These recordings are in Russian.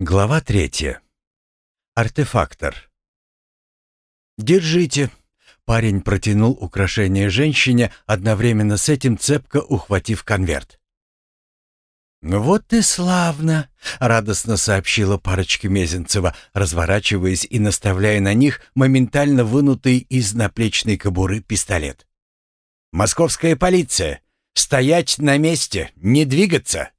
Глава третья. Артефактор. «Держите». Парень протянул украшение женщине, одновременно с этим цепко ухватив конверт. «Ну вот и славно!» — радостно сообщила парочка Мезенцева, разворачиваясь и наставляя на них моментально вынутый из наплечной кобуры пистолет. «Московская полиция! Стоять на месте! Не двигаться!»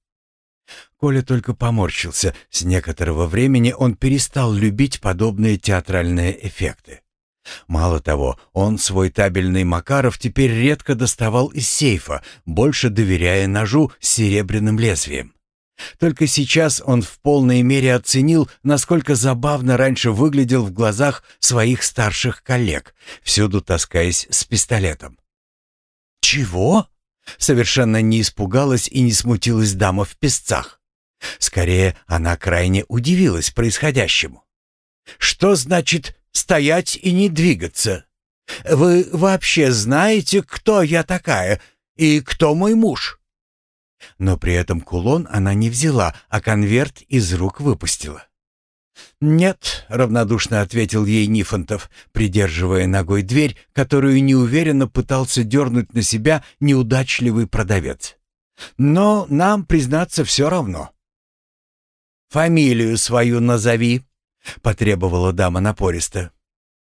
Коля только поморщился. С некоторого времени он перестал любить подобные театральные эффекты. Мало того, он свой табельный Макаров теперь редко доставал из сейфа, больше доверяя ножу с серебряным лезвием. Только сейчас он в полной мере оценил, насколько забавно раньше выглядел в глазах своих старших коллег, всюду таскаясь с пистолетом. «Чего?» — совершенно не испугалась и не смутилась дама в песцах. Скорее, она крайне удивилась происходящему. «Что значит стоять и не двигаться? Вы вообще знаете, кто я такая и кто мой муж?» Но при этом кулон она не взяла, а конверт из рук выпустила. «Нет», — равнодушно ответил ей Нифонтов, придерживая ногой дверь, которую неуверенно пытался дернуть на себя неудачливый продавец. «Но нам, признаться, все равно. «Фамилию свою назови», — потребовала дама напористо.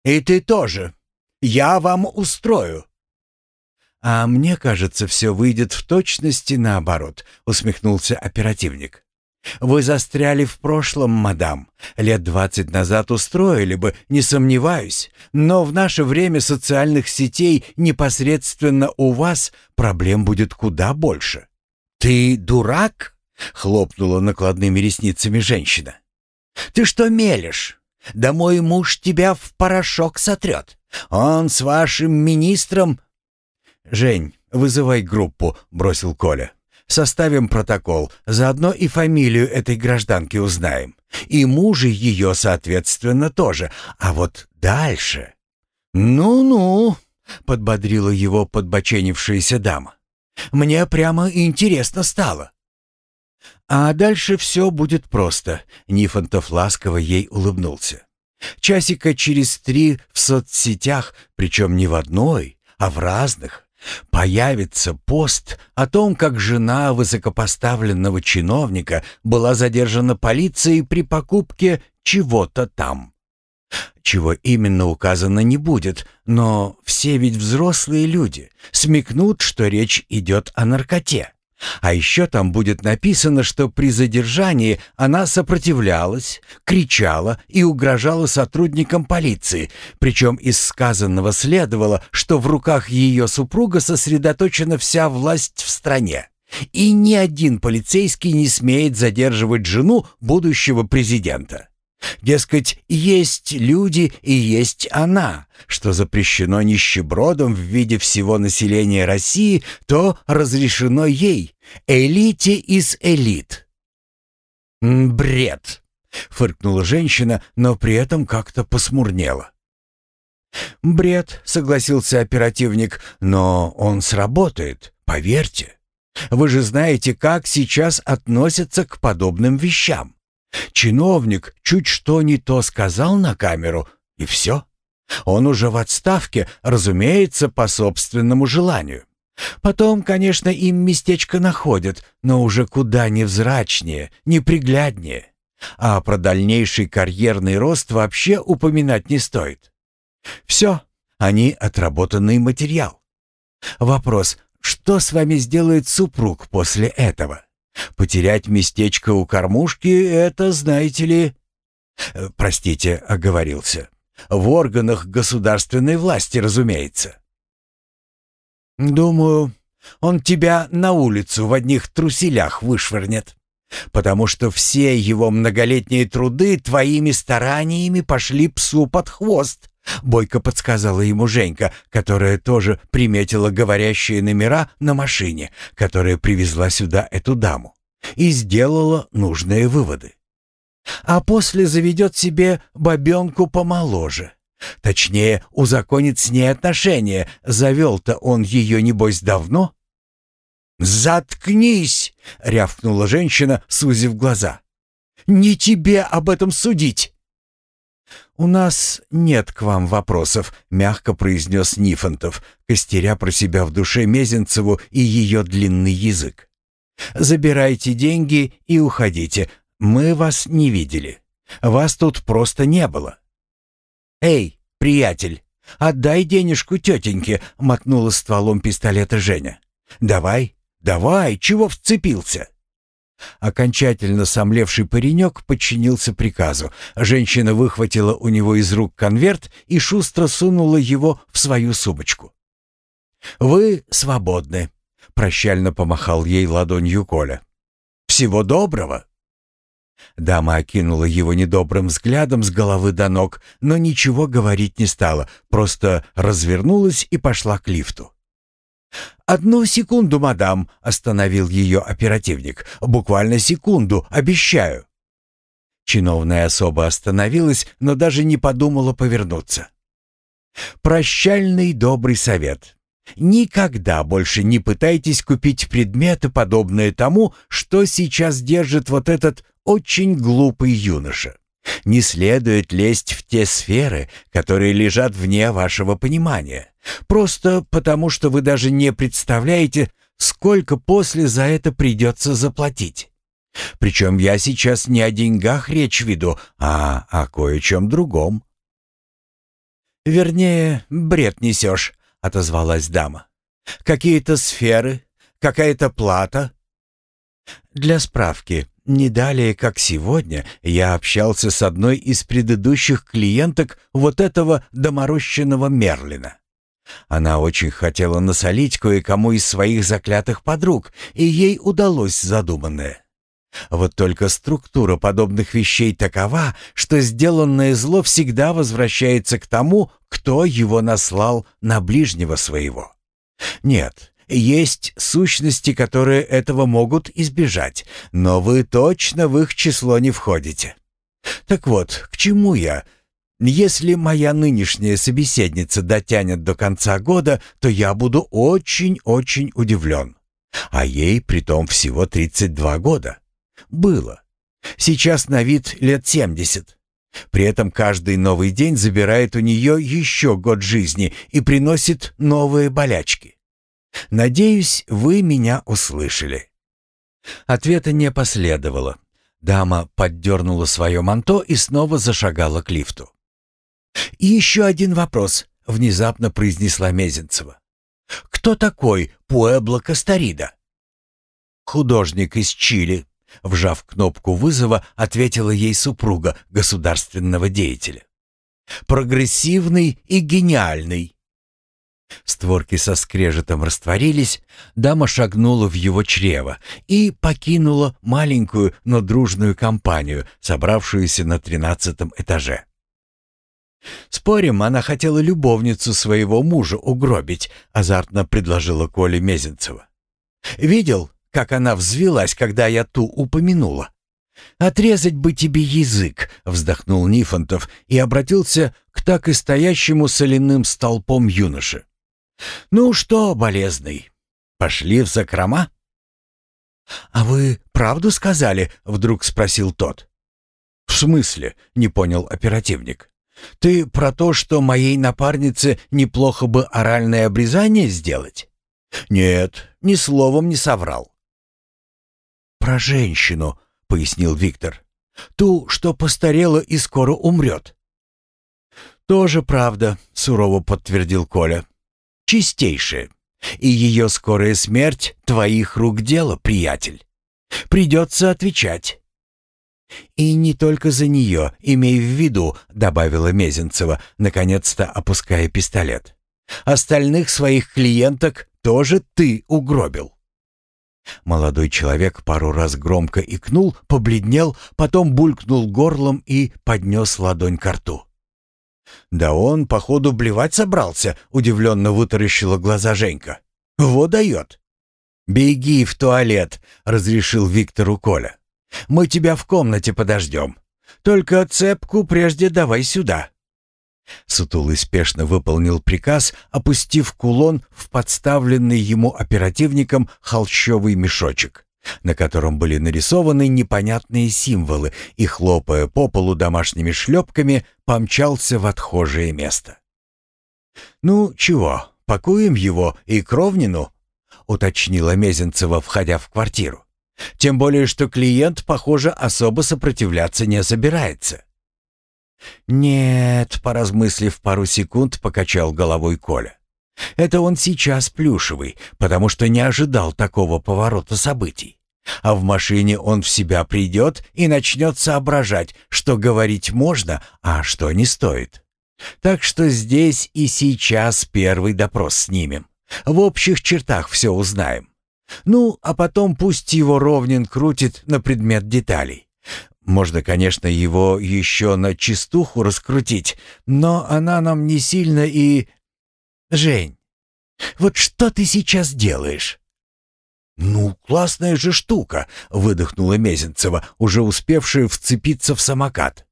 «И ты тоже. Я вам устрою». «А мне кажется, все выйдет в точности наоборот», — усмехнулся оперативник. «Вы застряли в прошлом, мадам. Лет двадцать назад устроили бы, не сомневаюсь. Но в наше время социальных сетей непосредственно у вас проблем будет куда больше». «Ты дурак?» — хлопнула накладными ресницами женщина. «Ты что мелешь? Да мой муж тебя в порошок сотрет. Он с вашим министром...» «Жень, вызывай группу», — бросил Коля. «Составим протокол, заодно и фамилию этой гражданки узнаем. И мужа ее, соответственно, тоже. А вот дальше...» «Ну-ну», — подбодрила его подбоченившаяся дама. «Мне прямо интересно стало. А дальше все будет просто. Нифонтов ласково ей улыбнулся. Часика через три в соцсетях, причем не в одной, а в разных, появится пост о том, как жена высокопоставленного чиновника была задержана полицией при покупке чего-то там. Чего именно указано не будет, но все ведь взрослые люди, смекнут, что речь идет о наркоте. А еще там будет написано, что при задержании она сопротивлялась, кричала и угрожала сотрудникам полиции, причем из сказанного следовало, что в руках ее супруга сосредоточена вся власть в стране. И ни один полицейский не смеет задерживать жену будущего президента. Дескать, есть люди и есть она. Что запрещено нищебродом в виде всего населения России, то разрешено ей, элите из элит. «Бред!» — фыркнула женщина, но при этом как-то посмурнела. «Бред», — согласился оперативник, — «но он сработает, поверьте. Вы же знаете, как сейчас относятся к подобным вещам. Чиновник чуть что не то сказал на камеру, и все. Он уже в отставке, разумеется, по собственному желанию. Потом, конечно, им местечко находят, но уже куда невзрачнее, непригляднее. А про дальнейший карьерный рост вообще упоминать не стоит. Все, они отработанный материал. Вопрос, что с вами сделает супруг после этого? Потерять местечко у кормушки — это, знаете ли... Э, простите, оговорился. В органах государственной власти, разумеется. Думаю, он тебя на улицу в одних труселях вышвырнет, потому что все его многолетние труды твоими стараниями пошли псу под хвост. Бойко подсказала ему Женька, которая тоже приметила говорящие номера на машине, которая привезла сюда эту даму, и сделала нужные выводы. А после заведет себе бабенку помоложе. Точнее, узаконит с ней отношения. Завел-то он ее, небось, давно? «Заткнись!» — рявкнула женщина, сузив глаза. Не тебе об этом судить!» «У нас нет к вам вопросов», — мягко произнес Нифонтов, костеря про себя в душе Мезенцеву и ее длинный язык. «Забирайте деньги и уходите. Мы вас не видели. Вас тут просто не было». «Эй, приятель, отдай денежку тетеньке», — мотнула стволом пистолета Женя. «Давай, давай, чего вцепился?» Окончательно сомлевший паренек подчинился приказу. Женщина выхватила у него из рук конверт и шустро сунула его в свою сумочку. «Вы свободны», — прощально помахал ей ладонью Коля. «Всего доброго!» Дама окинула его недобрым взглядом с головы до ног, но ничего говорить не стала, просто развернулась и пошла к лифту. «Одну секунду, мадам», — остановил ее оперативник. «Буквально секунду, обещаю». Чиновная особа остановилась, но даже не подумала повернуться. «Прощальный добрый совет. Никогда больше не пытайтесь купить предметы, подобные тому, что сейчас держит вот этот очень глупый юноша. Не следует лезть в те сферы, которые лежат вне вашего понимания. Просто потому, что вы даже не представляете, сколько после за это придется заплатить. Причем я сейчас не о деньгах речь веду, а о кое-чем другом. «Вернее, бред несешь», — отозвалась дама. «Какие-то сферы, какая-то плата». «Для справки, не далее, как сегодня, я общался с одной из предыдущих клиенток вот этого доморощенного Мерлина. Она очень хотела насолить кое-кому из своих заклятых подруг, и ей удалось задуманное. Вот только структура подобных вещей такова, что сделанное зло всегда возвращается к тому, кто его наслал на ближнего своего. Нет, есть сущности, которые этого могут избежать, но вы точно в их число не входите. Так вот, к чему я? Если моя нынешняя собеседница дотянет до конца года, то я буду очень-очень удивлен. А ей притом всего 32 года. Было. Сейчас на вид лет 70. При этом каждый новый день забирает у нее еще год жизни и приносит новые болячки. Надеюсь, вы меня услышали». Ответа не последовало. Дама поддернула свое манто и снова зашагала к лифту. «И еще один вопрос», — внезапно произнесла Мезенцева. «Кто такой Пуэбло Кастарида?» «Художник из Чили», — вжав кнопку вызова, ответила ей супруга государственного деятеля. «Прогрессивный и гениальный. Створки со скрежетом растворились, дама шагнула в его чрево и покинула маленькую, но дружную компанию, собравшуюся на тринадцатом этаже. «Спорим, она хотела любовницу своего мужа угробить», — азартно предложила Коля Мезенцева. «Видел, как она взвилась, когда я ту упомянула?» «Отрезать бы тебе язык», — вздохнул Нифонтов и обратился к так и стоящему соляным столпом юноше. «Ну что, болезный, пошли в закрома?» «А вы правду сказали?» — вдруг спросил тот. «В смысле?» — не понял оперативник. «Ты про то, что моей напарнице неплохо бы оральное обрезание сделать?» «Нет, ни словом не соврал». «Про женщину», — пояснил Виктор. «Ту, что постарела и скоро умрет». «Тоже правда», — сурово подтвердил Коля чистейшее. И ее скорая смерть — твоих рук дело, приятель. Придется отвечать». «И не только за нее, имей в виду», — добавила Мезенцева, наконец-то опуская пистолет. «Остальных своих клиенток тоже ты угробил». Молодой человек пару раз громко икнул, побледнел, потом булькнул горлом и поднес ладонь к рту. «Да он, походу, блевать собрался», — удивленно вытаращила глаза Женька. «Вот дает». «Беги в туалет», — разрешил Виктору Коля. «Мы тебя в комнате подождем. Только цепку прежде давай сюда». Сутулый спешно выполнил приказ, опустив кулон в подставленный ему оперативником холщовый мешочек. На котором были нарисованы непонятные символы, и, хлопая по полу домашними шлепками, помчался в отхожее место. «Ну, чего, пакуем его и кровнину?» — уточнила Мезенцева, входя в квартиру. «Тем более, что клиент, похоже, особо сопротивляться не собирается». «Нет», — поразмыслив пару секунд, покачал головой Коля. «Это он сейчас плюшевый, потому что не ожидал такого поворота событий. А в машине он в себя придет и начнет соображать, что говорить можно, а что не стоит. Так что здесь и сейчас первый допрос снимем. В общих чертах все узнаем. Ну, а потом пусть его Ровнин крутит на предмет деталей. Можно, конечно, его еще на чистуху раскрутить, но она нам не сильно и... Жень, вот что ты сейчас делаешь? «Ну, классная же штука!» — выдохнула Мезенцева, уже успевшая вцепиться в самокат.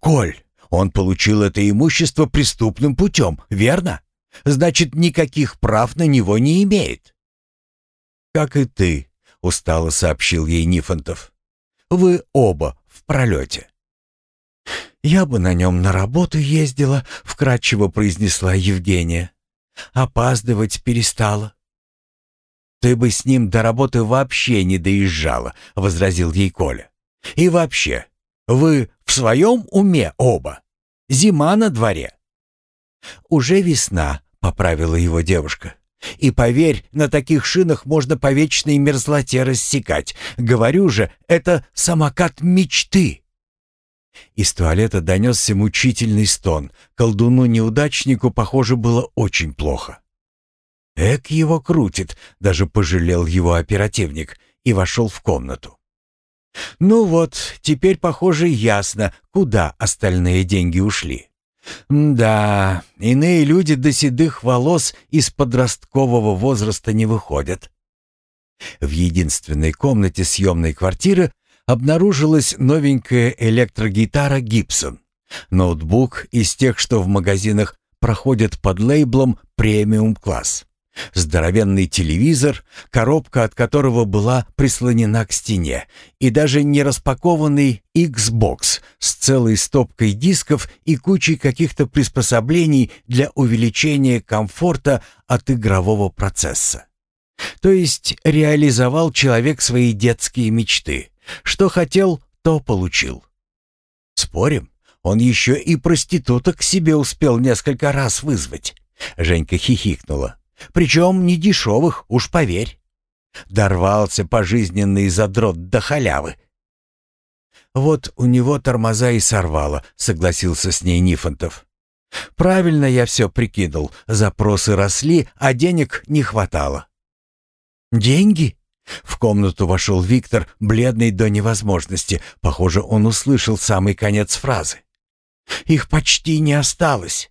«Коль, он получил это имущество преступным путем, верно? Значит, никаких прав на него не имеет». «Как и ты», — устало сообщил ей Нифонтов. «Вы оба в пролете». «Я бы на нем на работу ездила», — вкратчиво произнесла Евгения. «Опаздывать перестала». «Ты бы с ним до работы вообще не доезжала», — возразил ей Коля. «И вообще, вы в своем уме оба? Зима на дворе». «Уже весна», — поправила его девушка. «И поверь, на таких шинах можно по вечной мерзлоте рассекать. Говорю же, это самокат мечты». Из туалета донесся мучительный стон. Колдуну-неудачнику, похоже, было очень плохо. Эк его крутит, даже пожалел его оперативник и вошел в комнату. Ну вот, теперь, похоже, ясно, куда остальные деньги ушли. Да, иные люди до седых волос из подросткового возраста не выходят. В единственной комнате съемной квартиры обнаружилась новенькая электрогитара «Гибсон». Ноутбук из тех, что в магазинах проходят под лейблом «премиум-класс». Здоровенный телевизор, коробка от которого была прислонена к стене, и даже не распакованный Xbox с целой стопкой дисков и кучей каких-то приспособлений для увеличения комфорта от игрового процесса. То есть реализовал человек свои детские мечты. Что хотел, то получил. Спорим, он еще и проституток себе успел несколько раз вызвать. Женька хихикнула. Причем не дешевых, уж поверь. Дорвался пожизненный задрот до халявы. «Вот у него тормоза и сорвало», — согласился с ней Нифонтов. «Правильно я все прикинул. Запросы росли, а денег не хватало». «Деньги?» В комнату вошел Виктор, бледный до невозможности. Похоже, он услышал самый конец фразы. «Их почти не осталось».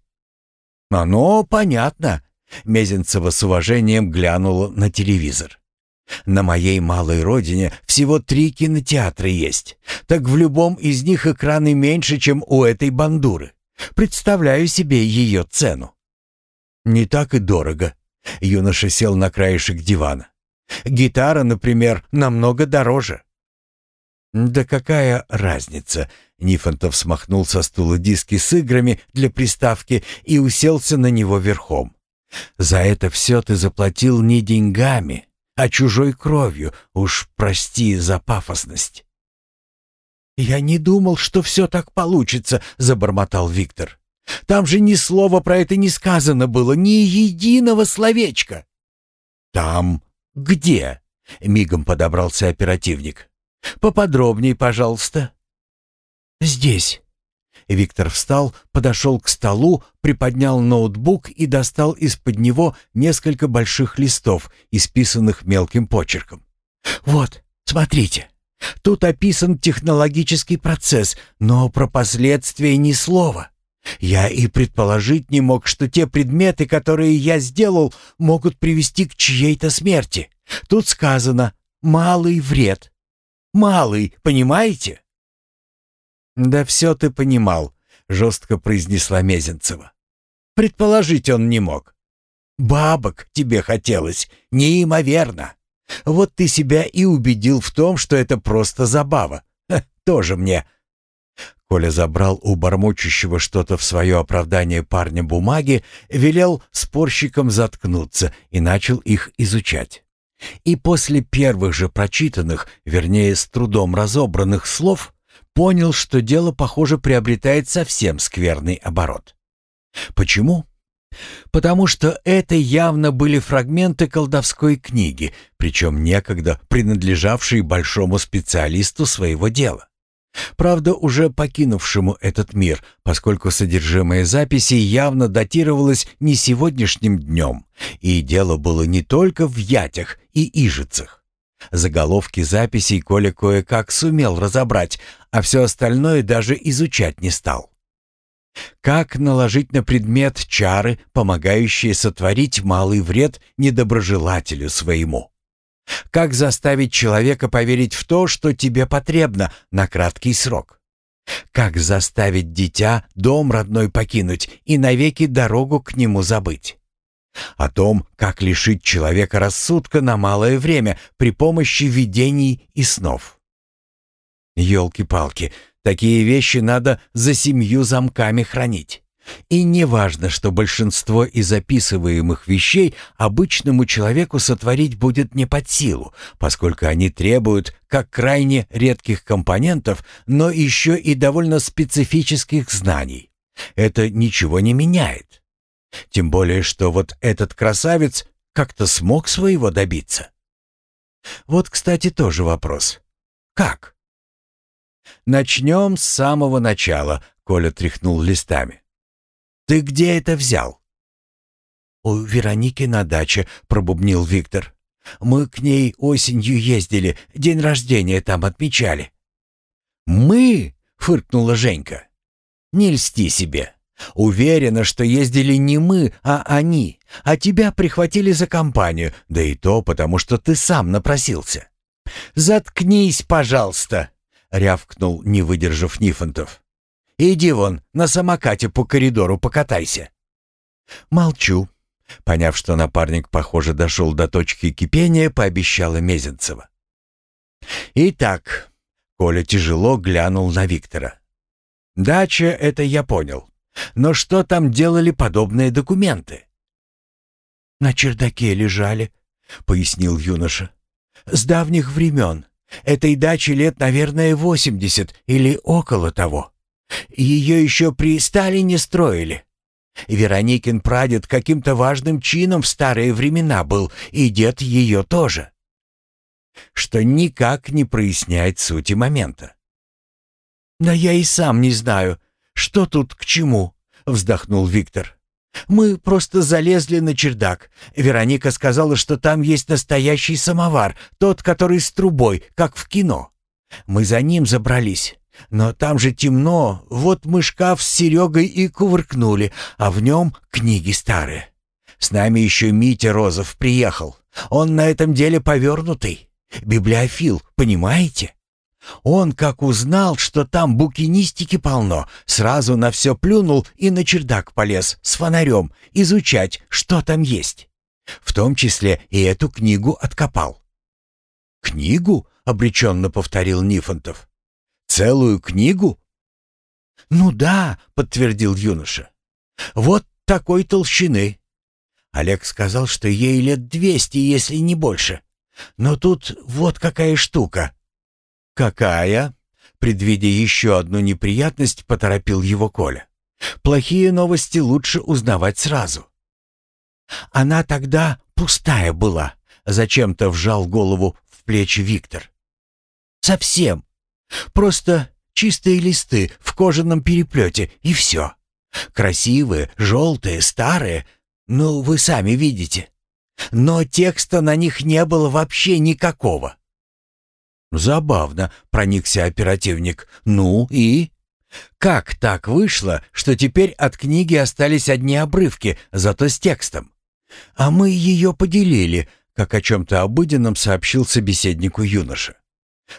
«Оно понятно», Мезенцева с уважением глянула на телевизор. «На моей малой родине всего три кинотеатра есть. Так в любом из них экраны меньше, чем у этой бандуры. Представляю себе ее цену». «Не так и дорого». Юноша сел на краешек дивана. «Гитара, например, намного дороже». «Да какая разница?» Нифонтов смахнул со стула диски с играми для приставки и уселся на него верхом. За это все ты заплатил не деньгами, а чужой кровью, уж прости за пафосность». «Я не думал, что все так получится», — забормотал Виктор. «Там же ни слова про это не сказано было, ни единого словечка». «Там где?» — мигом подобрался оперативник. «Поподробней, пожалуйста». «Здесь». Виктор встал, подошел к столу, приподнял ноутбук и достал из-под него несколько больших листов, исписанных мелким почерком. «Вот, смотрите. Тут описан технологический процесс, но про последствия ни слова. Я и предположить не мог, что те предметы, которые я сделал, могут привести к чьей-то смерти. Тут сказано «малый вред». Малый, понимаете? «Да все ты понимал», — жестко произнесла Мезенцева. «Предположить он не мог. Бабок тебе хотелось, неимоверно. Вот ты себя и убедил в том, что это просто забава. Ха, тоже мне. Коля забрал у бормочущего что-то в свое оправдание парня бумаги, велел спорщикам заткнуться и начал их изучать. И после первых же прочитанных, вернее, с трудом разобранных слов, понял, что дело, похоже, приобретает совсем скверный оборот. Почему? Потому что это явно были фрагменты колдовской книги, причем некогда принадлежавшие большому специалисту своего дела. Правда, уже покинувшему этот мир, поскольку содержимое записи явно датировалось не сегодняшним днем, и дело было не только в ятях и ижицах. Заголовки записей Коля кое-как сумел разобрать, а все остальное даже изучать не стал. Как наложить на предмет чары, помогающие сотворить малый вред недоброжелателю своему? Как заставить человека поверить в то, что тебе потребно на краткий срок? Как заставить дитя дом родной покинуть и навеки дорогу к нему забыть? О том, как лишить человека рассудка на малое время при помощи видений и снов. Ёлки-палки, такие вещи надо за семью замками хранить. И не важно, что большинство из описываемых вещей обычному человеку сотворить будет не под силу, поскольку они требуют как крайне редких компонентов, но еще и довольно специфических знаний. Это ничего не меняет. Тем более, что вот этот красавец как-то смог своего добиться. Вот, кстати, тоже вопрос. Как? Начнем с самого начала, Коля тряхнул листами. Ты где это взял?» «У Вероники на даче», — пробубнил Виктор. «Мы к ней осенью ездили, день рождения там отмечали». «Мы?» — фыркнула Женька. «Не льсти себе. Уверена, что ездили не мы, а они, а тебя прихватили за компанию, да и то потому, что ты сам напросился». «Заткнись, пожалуйста!» — рявкнул, не выдержав Нифонтов. Иди вон, на самокате по коридору покатайся». «Молчу». Поняв, что напарник, похоже, дошел до точки кипения, пообещала Мезенцева. «Итак», — Коля тяжело глянул на Виктора. «Дача — это я понял. Но что там делали подобные документы?» «На чердаке лежали», — пояснил юноша. «С давних времен. Этой даче лет, наверное, восемьдесят или около того. Ее еще при Сталине строили. Вероникин прадед каким-то важным чином в старые времена был, и дед ее тоже. Что никак не проясняет сути момента. «Да я и сам не знаю, что тут к чему», — вздохнул Виктор. «Мы просто залезли на чердак. Вероника сказала, что там есть настоящий самовар, тот, который с трубой, как в кино. Мы за ним забрались. Но там же темно, вот мы шкаф с Серегой и кувыркнули, а в нем книги старые. С нами еще Митя Розов приехал. Он на этом деле повернутый. Библиофил, понимаете? Он, как узнал, что там букинистики полно, сразу на все плюнул и на чердак полез с фонарем изучать, что там есть. В том числе и эту книгу откопал. «Книгу?» — обреченно повторил Нифонтов. Целую книгу? Ну да, подтвердил юноша. Вот такой толщины. Олег сказал, что ей лет двести, если не больше. Но тут вот какая штука. Какая? Предвидя еще одну неприятность, поторопил его Коля. Плохие новости лучше узнавать сразу. Она тогда пустая была, зачем-то вжал голову в плечи Виктор. Совсем. Просто чистые листы в кожаном переплете, и все. Красивые, желтые, старые, ну, вы сами видите. Но текста на них не было вообще никакого. Забавно, проникся оперативник. Ну и? Как так вышло, что теперь от книги остались одни обрывки, зато с текстом? А мы ее поделили, как о чем-то обыденном сообщил собеседнику юноша.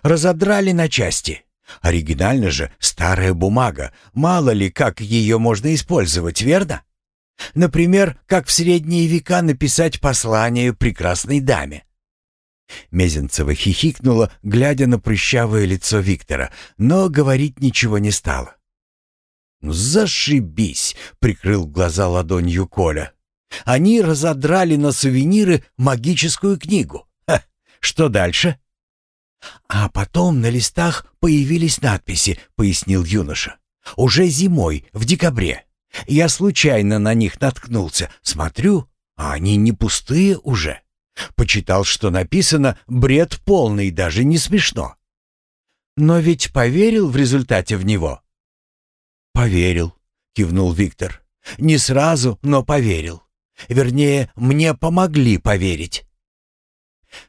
Разодрали на части. Оригинально же старая бумага. Мало ли, как ее можно использовать, верно? Например, как в средние века написать послание прекрасной даме. Мезенцева хихикнула, глядя на прыщавое лицо Виктора, но говорить ничего не стала. «Ну, «Зашибись!» — прикрыл глаза ладонью Коля. «Они разодрали на сувениры магическую книгу. Ха, что дальше?» «А потом на листах появились надписи», — пояснил юноша. «Уже зимой, в декабре. Я случайно на них наткнулся. Смотрю, а они не пустые уже. Почитал, что написано, бред полный, даже не смешно. Но ведь поверил в результате в него. Поверил, кивнул Виктор. Не сразу, но поверил. Вернее, мне помогли поверить.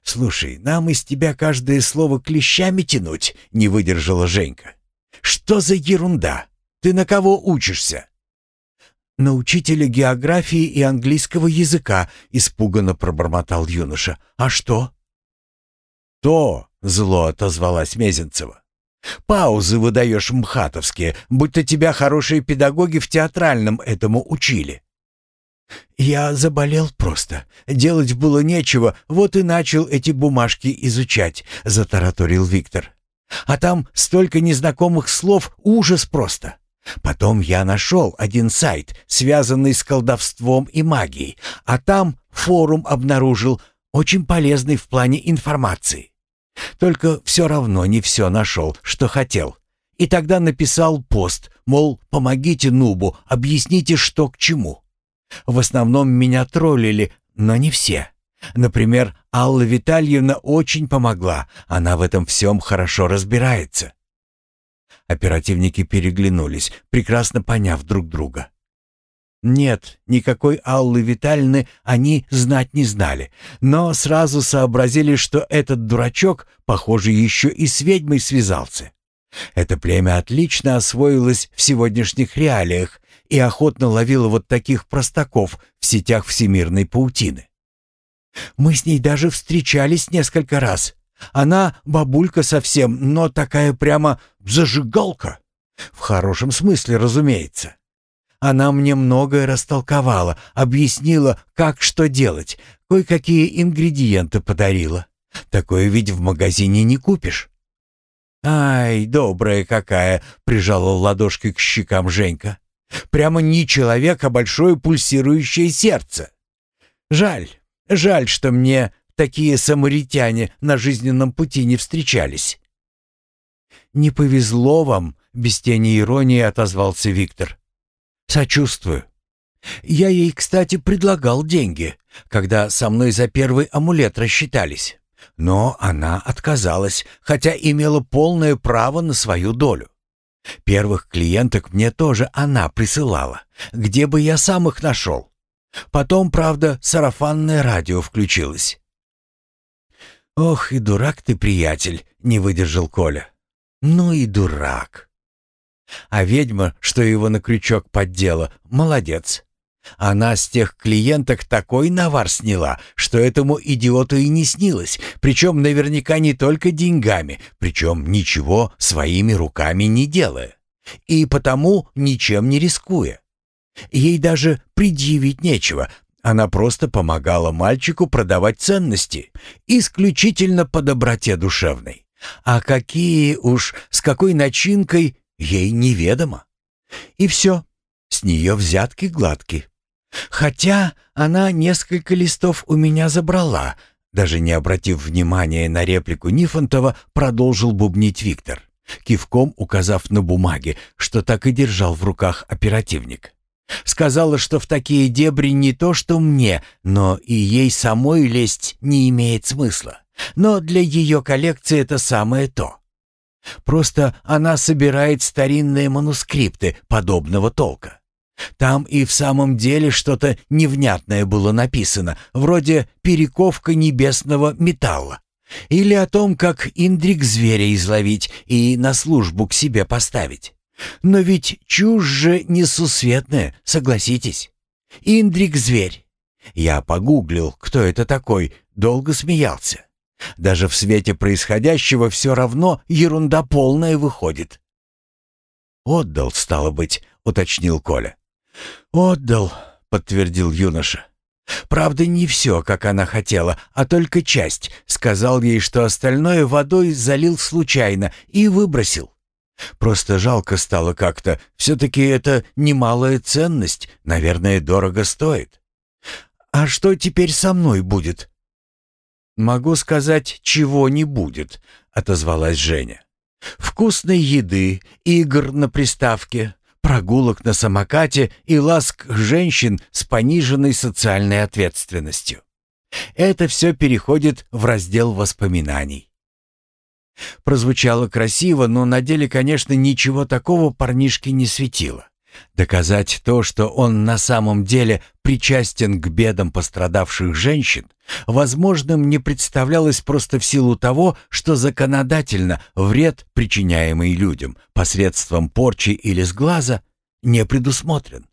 «Слушай, нам из тебя каждое слово клещами тянуть», — не выдержала Женька. «Что за ерунда? Ты на кого учишься?» «На учителя географии и английского языка», — испуганно пробормотал юноша. «А что?» «То», — зло отозвалась Мезенцева. «Паузы выдаешь мхатовские, будто тебя хорошие педагоги в театральном этому учили». «Я заболел просто. Делать было нечего, вот и начал эти бумажки изучать», — затараторил Виктор. «А там столько незнакомых слов, ужас просто. Потом я нашел один сайт, связанный с колдовством и магией, а там форум обнаружил, очень полезный в плане информации. Только все равно не все нашел, что хотел. И тогда написал пост, мол, помогите Нубу, объясните, что к чему. В основном меня троллили, но не все. Например, Алла Витальевна очень помогла, она в этом всем хорошо разбирается. Оперативники переглянулись, прекрасно поняв друг друга. Нет, никакой Аллы Витальны они знать не знали, но сразу сообразили, что этот дурачок, похоже, еще и с ведьмой связался. Это племя отлично освоилось в сегодняшних реалиях и охотно ловило вот таких простаков в сетях всемирной паутины. Мы с ней даже встречались несколько раз, она бабулька совсем, но такая прямо зажигалка. В хорошем смысле, разумеется. Она мне многое растолковала, объяснила, как что делать, кое-какие ингредиенты подарила. Такое ведь в магазине не купишь. «Ай, добрая какая!» — прижала ладошки к щекам Женька. «Прямо не человек, а большое пульсирующее сердце. Жаль, жаль, что мне такие самаритяне на жизненном пути не встречались. «Не повезло вам», — без тени иронии отозвался Виктор. «Сочувствую. Я ей, кстати, предлагал деньги, когда со мной за первый амулет рассчитались. Но она отказалась, хотя имела полное право на свою долю. Первых клиенток мне тоже она присылала, где бы я сам их нашел. Потом, правда, сарафанное радио включилось. «Ох, и дурак ты, приятель!» — не выдержал Коля. «Ну и дурак!» А ведьма, что его на крючок поддела, молодец. Она с тех клиенток такой навар сняла, что этому идиоту и не снилось, причем наверняка не только деньгами, причем ничего своими руками не делая. И потому ничем не рискуя. Ей даже предъявить нечего, она просто помогала мальчику продавать ценности, исключительно по доброте душевной. А какие уж, с какой начинкой, ей неведомо. И все, с нее взятки гладки. Хотя она несколько листов у меня забрала, даже не обратив внимания на реплику Нифонтова, продолжил бубнить Виктор, кивком указав на бумаге, что так и держал в руках оперативник. Сказала, что в такие дебри не то что мне, но и ей самой лезть не имеет смысла. Но для ее коллекции это самое то. Просто она собирает старинные манускрипты подобного толка. Там и в самом деле что-то невнятное было написано, вроде «перековка небесного металла». Или о том, как индрик зверя изловить и на службу к себе поставить. Но ведь чушь же несусветная, согласитесь. Индрик-зверь. Я погуглил, кто это такой, долго смеялся. Даже в свете происходящего все равно ерунда полная выходит. «Отдал, стало быть», — уточнил Коля. «Отдал», — подтвердил юноша. Правда, не все, как она хотела, а только часть. Сказал ей, что остальное водой залил случайно и выбросил. Просто жалко стало как-то. Все-таки это немалая ценность, наверное, дорого стоит. А что теперь со мной будет? Могу сказать, чего не будет, отозвалась Женя. Вкусной еды, игр на приставке, прогулок на самокате и ласк женщин с пониженной социальной ответственностью. Это все переходит в раздел воспоминаний. Прозвучало красиво, но на деле, конечно, ничего такого парнишке не светило. Доказать то, что он на самом деле причастен к бедам пострадавших женщин, возможным не представлялось просто в силу того, что законодательно вред, причиняемый людям посредством порчи или сглаза, не предусмотрен.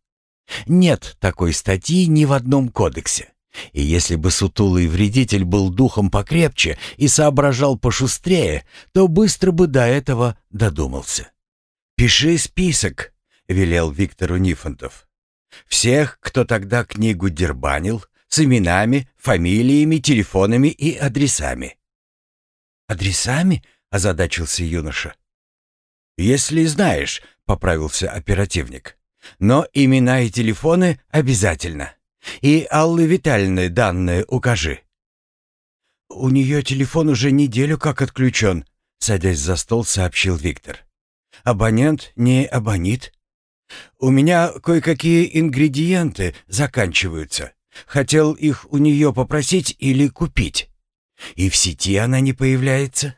Нет такой статьи ни в одном кодексе. И если бы сутулый вредитель был духом покрепче и соображал пошустрее, то быстро бы до этого додумался. «Пиши список», — велел Виктору Нифонтов. «Всех, кто тогда книгу дербанил, с именами, фамилиями, телефонами и адресами». «Адресами?» — озадачился юноша. «Если знаешь», — поправился оперативник. «Но имена и телефоны обязательно. И Аллы Витальевны данные укажи». «У нее телефон уже неделю как отключен», — садясь за стол, сообщил Виктор. «Абонент не абонит. У меня кое-какие ингредиенты заканчиваются. Хотел их у нее попросить или купить. И в сети она не появляется.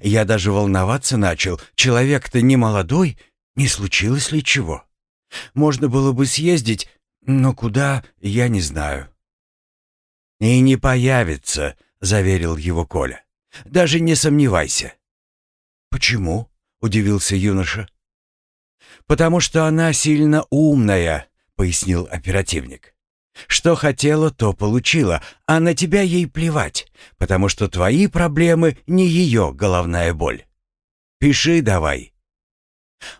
Я даже волноваться начал. Человек-то не молодой, не случилось ли чего? Можно было бы съездить, но куда, я не знаю. «И не появится», — заверил его Коля. «Даже не сомневайся». «Почему?» — удивился юноша. «Потому что она сильно умная», — пояснил оперативник. «Что хотела, то получила, а на тебя ей плевать, потому что твои проблемы не ее головная боль. Пиши давай».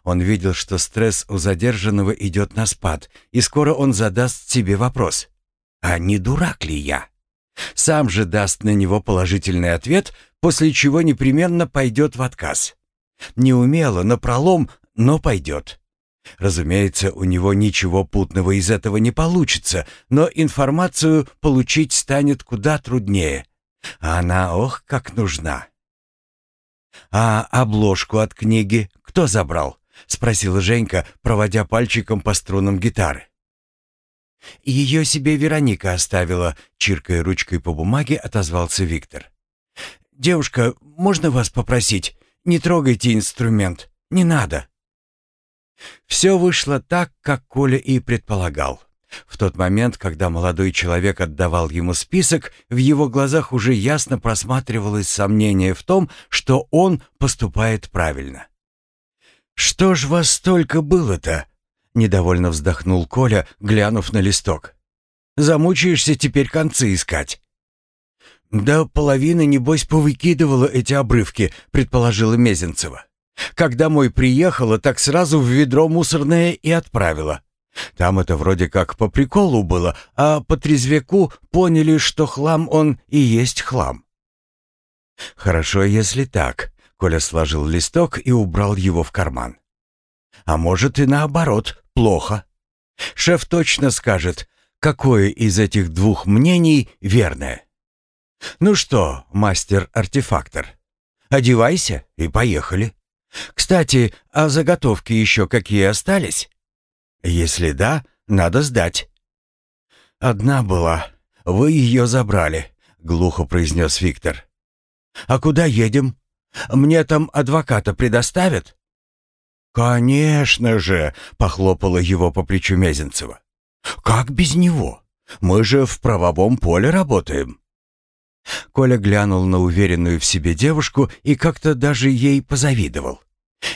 Он видел, что стресс у задержанного идет на спад, и скоро он задаст себе вопрос. «А не дурак ли я?» Сам же даст на него положительный ответ, после чего непременно пойдет в отказ. Неумело, напролом, но пойдет. Разумеется, у него ничего путного из этого не получится, но информацию получить станет куда труднее. А она, ох, как нужна. «А обложку от книги кто забрал?» — спросила Женька, проводя пальчиком по струнам гитары. «Ее себе Вероника оставила», — чиркая ручкой по бумаге, отозвался Виктор. «Девушка, можно вас попросить? Не трогайте инструмент. Не надо». Все вышло так, как Коля и предполагал. В тот момент, когда молодой человек отдавал ему список, в его глазах уже ясно просматривалось сомнение в том, что он поступает правильно. «Что ж вас столько было-то?» — недовольно вздохнул Коля, глянув на листок. «Замучаешься теперь концы искать». «Да половина, небось, повыкидывала эти обрывки», — предположила Мезенцева. «Как домой приехала, так сразу в ведро мусорное и отправила. Там это вроде как по приколу было, а по трезвяку поняли, что хлам он и есть хлам. Хорошо, если так. Коля сложил листок и убрал его в карман. А может и наоборот, плохо. Шеф точно скажет, какое из этих двух мнений верное. Ну что, мастер-артефактор, одевайся и поехали. Кстати, а заготовки еще какие остались? Если да, надо сдать». «Одна была. Вы ее забрали», — глухо произнес Виктор. «А куда едем? Мне там адвоката предоставят?» «Конечно же!» — похлопала его по плечу Мезенцева. «Как без него? Мы же в правовом поле работаем». Коля глянул на уверенную в себе девушку и как-то даже ей позавидовал.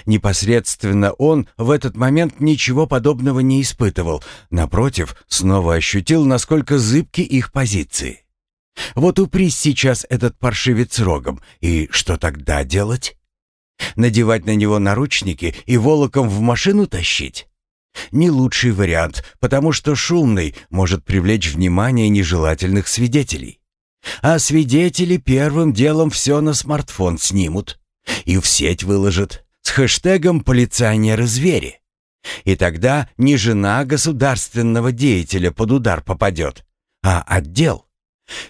Непосредственно он в этот момент ничего подобного не испытывал, напротив, снова ощутил, насколько зыбки их позиции. Вот упрись сейчас этот паршивец рогом, и что тогда делать? Надевать на него наручники и волоком в машину тащить? Не лучший вариант, потому что шумный может привлечь внимание нежелательных свидетелей. А свидетели первым делом все на смартфон снимут и в сеть выложат с хэштегом «полиционеры-звери». И тогда не жена государственного деятеля под удар попадет, а отдел.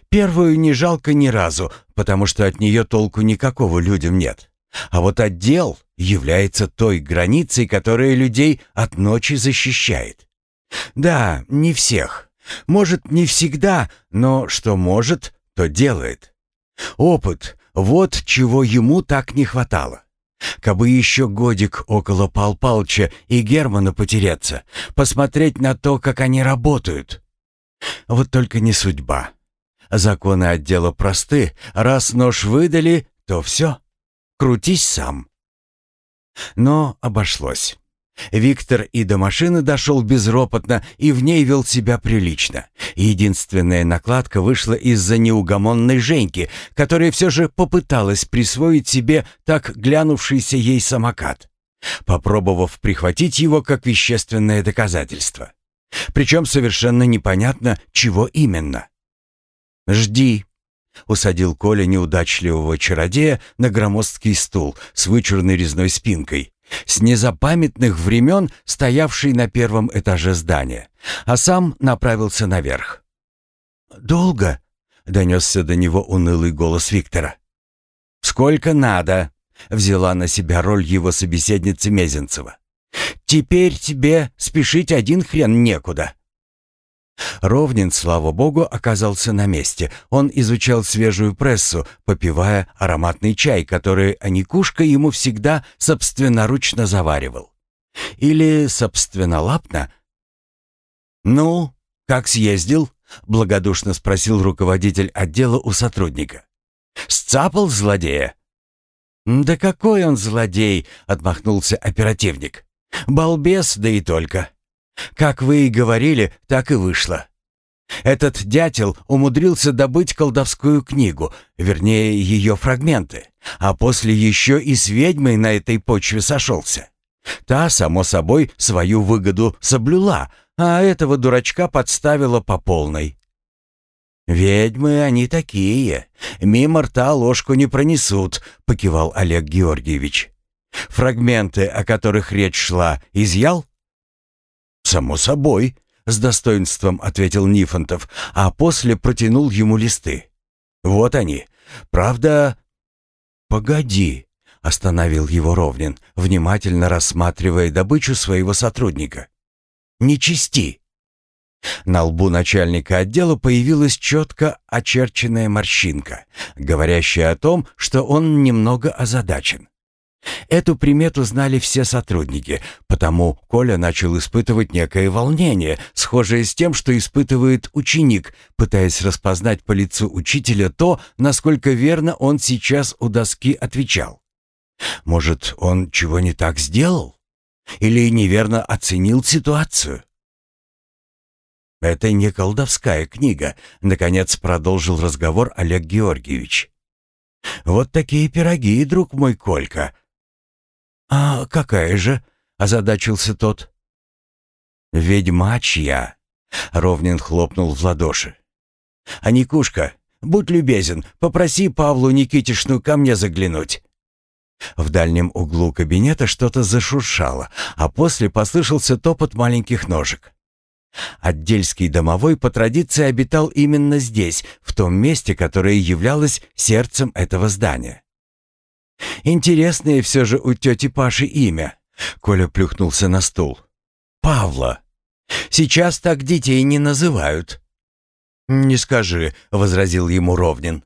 Первую не жалко ни разу, потому что от нее толку никакого людям нет. А вот отдел является той границей, которая людей от ночи защищает. Да, не всех. Может, не всегда, но что может, то делает. Опыт — вот чего ему так не хватало. Кабы еще годик около Пал Палча и Германа потеряться, посмотреть на то, как они работают. Вот только не судьба. Законы отдела просты. Раз нож выдали, то все. Крутись сам. Но обошлось. Виктор и до машины дошел безропотно и в ней вел себя прилично. Единственная накладка вышла из-за неугомонной Женьки, которая все же попыталась присвоить себе так глянувшийся ей самокат, попробовав прихватить его как вещественное доказательство. Причем совершенно непонятно, чего именно. «Жди», — усадил Коля неудачливого чародея на громоздкий стул с вычурной резной спинкой, с незапамятных времен стоявший на первом этаже здания, а сам направился наверх. «Долго?» — донесся до него унылый голос Виктора. «Сколько надо?» — взяла на себя роль его собеседницы Мезенцева. «Теперь тебе спешить один хрен некуда». Ровнин, слава богу, оказался на месте. Он изучал свежую прессу, попивая ароматный чай, который Аникушка ему всегда собственноручно заваривал. Или собственнолапно. «Ну, как съездил?» — благодушно спросил руководитель отдела у сотрудника. «Сцапал злодея?» «Да какой он злодей!» — отмахнулся оперативник. «Балбес, да и только. Как вы и говорили, так и вышло. Этот дятел умудрился добыть колдовскую книгу, вернее, ее фрагменты, а после еще и с ведьмой на этой почве сошелся. Та, само собой, свою выгоду соблюла, а этого дурачка подставила по полной. «Ведьмы они такие. Мимо рта ложку не пронесут», — покивал Олег Георгиевич. «Фрагменты, о которых речь шла, изъял?» «Само собой», — с достоинством ответил Нифонтов, а после протянул ему листы. «Вот они. Правда...» «Погоди», — остановил его Ровнин, внимательно рассматривая добычу своего сотрудника. «Не чисти». На лбу начальника отдела появилась четко очерченная морщинка, говорящая о том, что он немного озадачен. Эту примету знали все сотрудники, потому Коля начал испытывать некое волнение, схожее с тем, что испытывает ученик, пытаясь распознать по лицу учителя то, насколько верно он сейчас у доски отвечал. Может, он чего не так сделал? Или неверно оценил ситуацию? «Это не колдовская книга», — наконец продолжил разговор Олег Георгиевич. «Вот такие пироги, друг мой Колька», «А какая же?» — озадачился тот. «Ведьмачья!» — Ровнин хлопнул в ладоши. «А Никушка, будь любезен, попроси Павлу Никитишну ко мне заглянуть». В дальнем углу кабинета что-то зашуршало, а после послышался топот маленьких ножек. Отдельский домовой по традиции обитал именно здесь, в том месте, которое являлось сердцем этого здания. Интересное все же у тети Паши имя. Коля плюхнулся на стул. Павла. Сейчас так детей не называют. Не скажи, возразил ему Ровнин.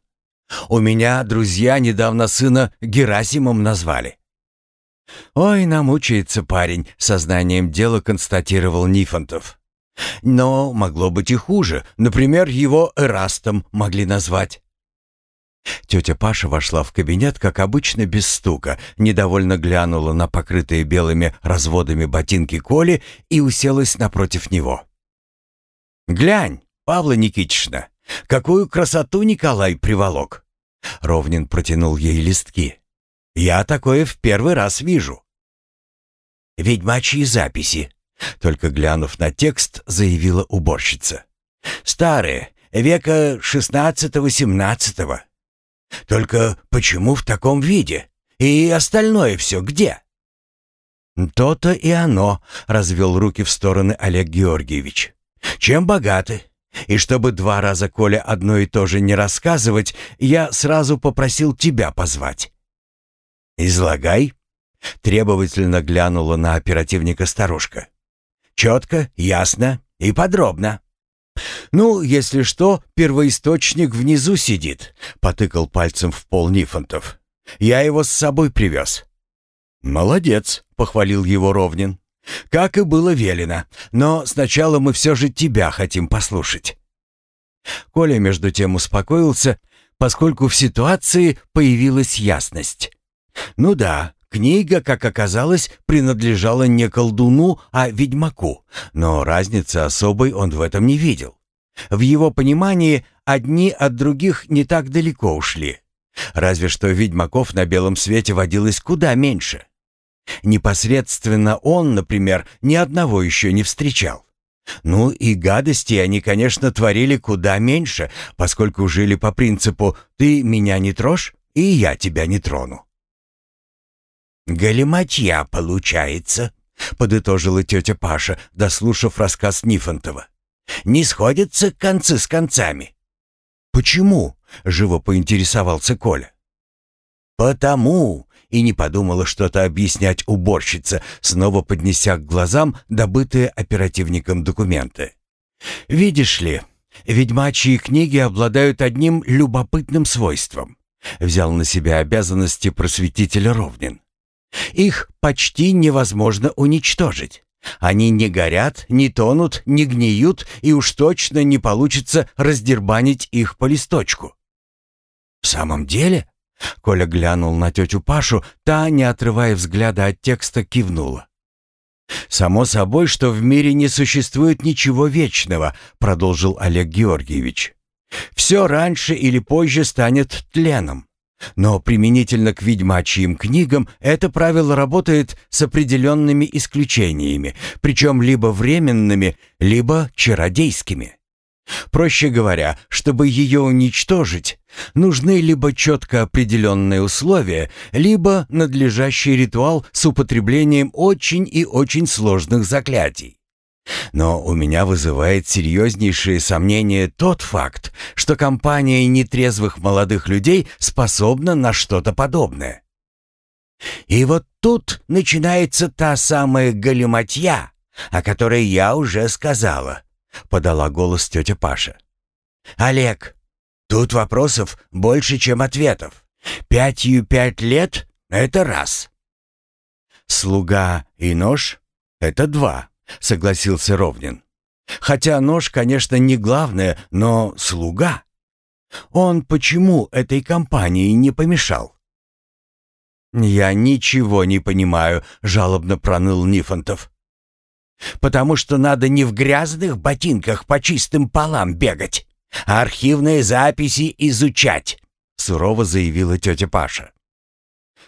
У меня друзья недавно сына Герасимом назвали. «Ой, намучается парень», — сознанием дела констатировал Нифонтов. «Но могло быть и хуже. Например, его Эрастом могли назвать». Тетя Паша вошла в кабинет, как обычно, без стука, недовольно глянула на покрытые белыми разводами ботинки Коли и уселась напротив него. «Глянь, Павла Никитична, какую красоту Николай приволок!» Ровнин протянул ей листки. «Я такое в первый раз вижу». «Ведьмачьи записи», Только глянув на текст, заявила уборщица. «Старые, века шестнадцатого-семнадцатого. Только почему в таком виде? И остальное все где?» «То-то и оно», — развел руки в стороны Олег Георгиевич. «Чем богаты? И чтобы два раза Коля одно и то же не рассказывать, я сразу попросил тебя позвать». «Излагай», — требовательно глянула на оперативника старушка. «Четко, ясно и подробно». «Ну, если что, первоисточник внизу сидит», — потыкал пальцем в пол Нифонтов. «Я его с собой привез». «Молодец», — похвалил его Ровнин. «Как и было велено. Но сначала мы все же тебя хотим послушать». Коля между тем успокоился, поскольку в ситуации появилась ясность. «Ну да, книга, как оказалось, принадлежала не колдуну, а ведьмаку, но разницы особой он в этом не видел. В его понимании одни от других не так далеко ушли. Разве что ведьмаков на белом свете водилось куда меньше. Непосредственно он, например, ни одного еще не встречал. Ну и гадости они, конечно, творили куда меньше, поскольку жили по принципу «ты меня не трожь, и я тебя не трону». «Галиматья получается», — подытожила тетя Паша, дослушав рассказ Нифонтова. «Не сходятся концы с концами». «Почему?» — живо поинтересовался Коля. «Потому», и не подумала что-то объяснять уборщица, снова поднеся к глазам добытые оперативником документы. «Видишь ли, ведьмачьи книги обладают одним любопытным свойством», взял на себя обязанности просветителя Ровнин. «Их почти невозможно уничтожить. Они не горят, не тонут, не гниют, и уж точно не получится раздербанить их по листочку». «В самом деле?» Коля глянул на тетю Пашу, та, не отрывая взгляда от текста, кивнула. «Само собой, что в мире не существует ничего вечного», продолжил Олег Георгиевич. «Все раньше или позже станет тленом. Но применительно к ведьмачьим книгам это правило работает с определенными исключениями, причем либо временными, либо чародейскими. Проще говоря, чтобы ее уничтожить, нужны либо четко определенные условия, либо надлежащий ритуал с употреблением очень и очень сложных заклятий. Но у меня вызывает серьезнейшие сомнения тот факт, что компания нетрезвых молодых людей способна на что-то подобное. И вот тут начинается та самая галиматья, о которой я уже сказала. — подала голос тетя Паша. «Олег, тут вопросов больше, чем ответов. Пятью пять лет — это раз». «Слуга и нож — это два», — согласился Ровнин. «Хотя нож, конечно, не главное, но слуга. Он почему этой компании не помешал?» «Я ничего не понимаю», — жалобно проныл Нифонтов потому что надо не в грязных ботинках по чистым полам бегать, а архивные записи изучать», — сурово заявила тетя Паша.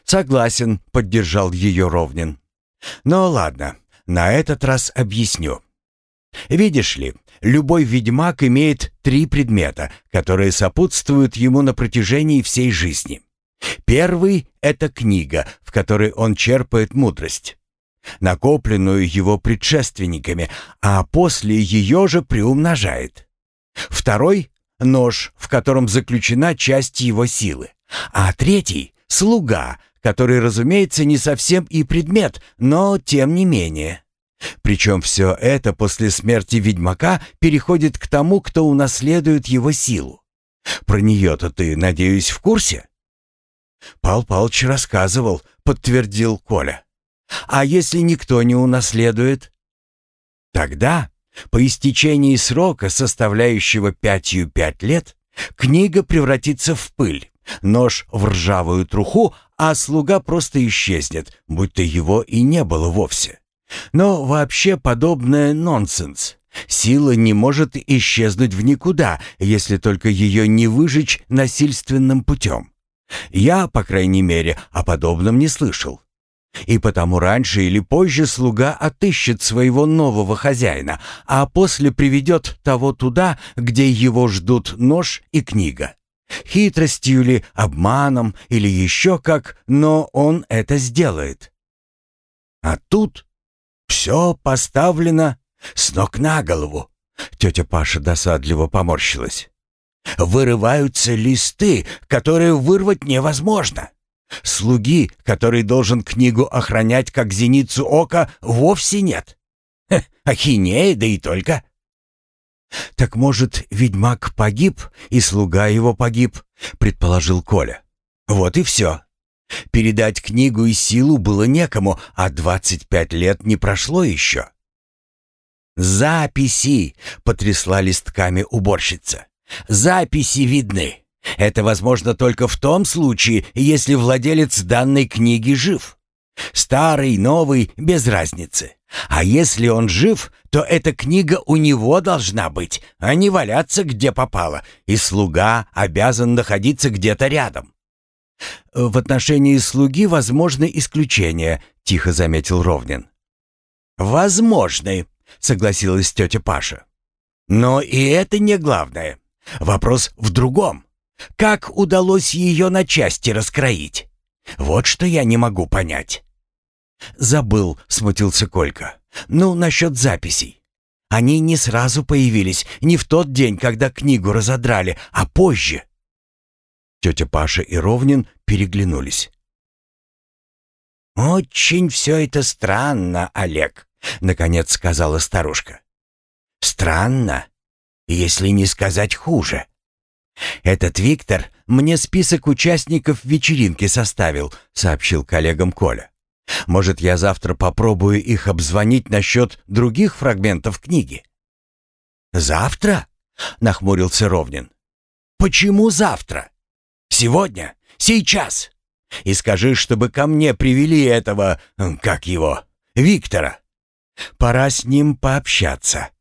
«Согласен», — поддержал ее Ровнин. «Ну ладно, на этот раз объясню. Видишь ли, любой ведьмак имеет три предмета, которые сопутствуют ему на протяжении всей жизни. Первый — это книга, в которой он черпает мудрость накопленную его предшественниками, а после ее же приумножает. Второй — нож, в котором заключена часть его силы. А третий — слуга, который, разумеется, не совсем и предмет, но тем не менее. Причем все это после смерти ведьмака переходит к тому, кто унаследует его силу. Про нее-то ты, надеюсь, в курсе? Пал Палыч рассказывал, подтвердил Коля. А если никто не унаследует? Тогда, по истечении срока, составляющего пятью пять лет, книга превратится в пыль, нож в ржавую труху, а слуга просто исчезнет, будто его и не было вовсе. Но вообще подобное нонсенс. Сила не может исчезнуть в никуда, если только ее не выжечь насильственным путем. Я, по крайней мере, о подобном не слышал. И потому раньше или позже слуга отыщет своего нового хозяина, а после приведет того туда, где его ждут нож и книга. Хитростью ли, обманом или еще как, но он это сделает. А тут все поставлено с ног на голову. Тетя Паша досадливо поморщилась. Вырываются листы, которые вырвать невозможно. Слуги, который должен книгу охранять как зеницу ока, вовсе нет. Хе, ахинея, да и только. «Так, может, ведьмак погиб, и слуга его погиб?» — предположил Коля. «Вот и все. Передать книгу и силу было некому, а двадцать пять лет не прошло еще». «Записи!» — потрясла листками уборщица. «Записи видны. Это возможно только в том случае, если владелец данной книги жив. Старый, новый, без разницы. А если он жив, то эта книга у него должна быть, а не валяться где попало, и слуга обязан находиться где-то рядом. «В отношении слуги возможны исключения», — тихо заметил Ровнин. «Возможны», — согласилась тетя Паша. «Но и это не главное. Вопрос в другом. Как удалось ее на части раскроить? Вот что я не могу понять». «Забыл», — смутился Колька. «Ну, насчет записей. Они не сразу появились, не в тот день, когда книгу разодрали, а позже». Тетя Паша и Ровнин переглянулись. «Очень все это странно, Олег», — наконец сказала старушка. «Странно, если не сказать хуже. Этот Виктор мне список участников вечеринки составил», — сообщил коллегам Коля. Может, я завтра попробую их обзвонить насчет других фрагментов книги?» «Завтра?» — нахмурился Ровнин. «Почему завтра? Сегодня? Сейчас? И скажи, чтобы ко мне привели этого, как его, Виктора. Пора с ним пообщаться».